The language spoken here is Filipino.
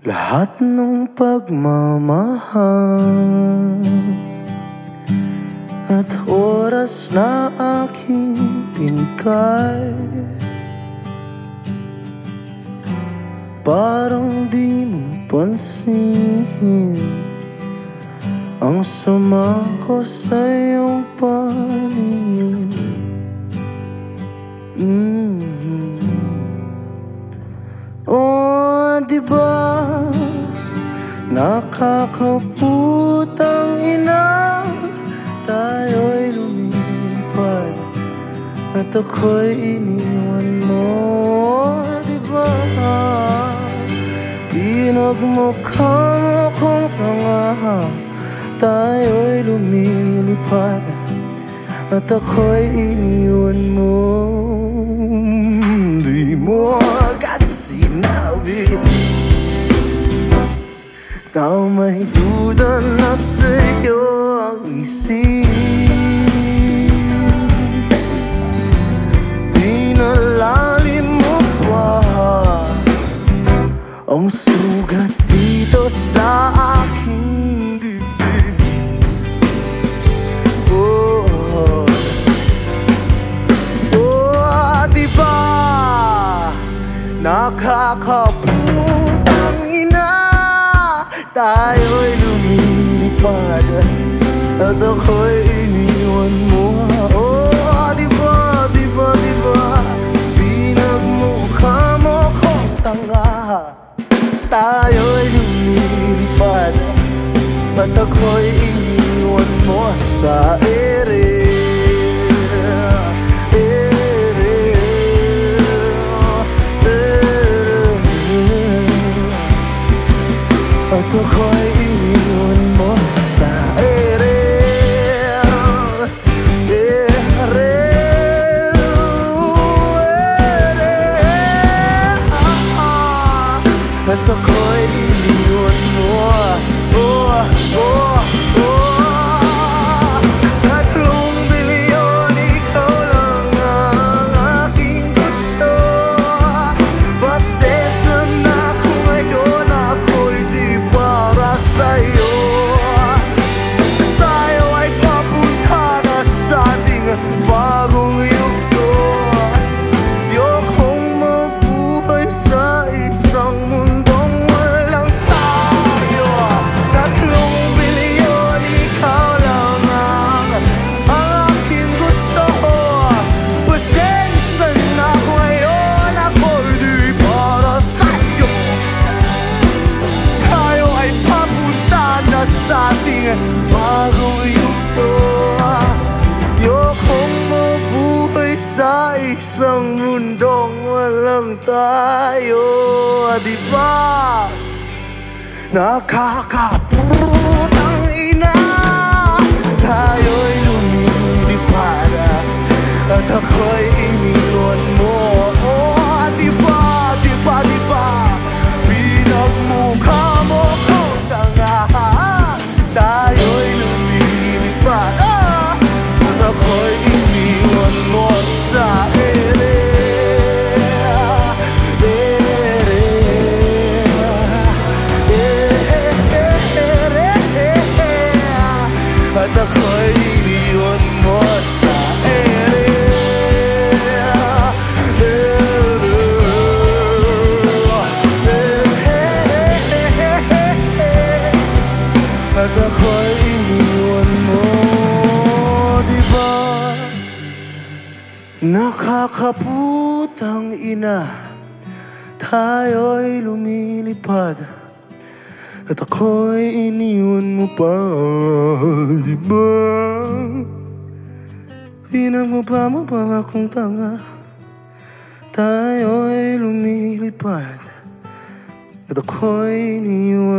Lahat ng pagmamahal At oras na aking pinkay Parang di mo pansin Ang sama ko sa iyong paningin. Mm-hmm. Oh, di ba Nakakaputang ina Tayo'y lumipad At ako'y iniwan mo Di ba? Pinagmukha mo kong tanga Tayo'y lumilipad At ako'y iniwan mo. Di mo agad sinabi Na may duda na sa'yo ang isip. Dinalalim mo pa. Ang sugat dito sa aking dibdib Oh, oh, di ba Nakakaputang Tayo'y lumilipad At ako'y iniwan mo. Oh, di ba, di ba, di ba? Pinagmukha tanga. Tayo'y lumilipad At ako'y iniwan mo sa Ere At ako'y iniwan mo Oh, sa isang mundong walang tayo Di ba? Nakakaputang Ako'y iniwan mo, di ba? Nakakaputang ina Tayo'y lumilipad At ako'y iniwan mo pa, di ba? Pinagmukha mo pa akong tanga Tayo'y lumilipad At ako'y iniwan mo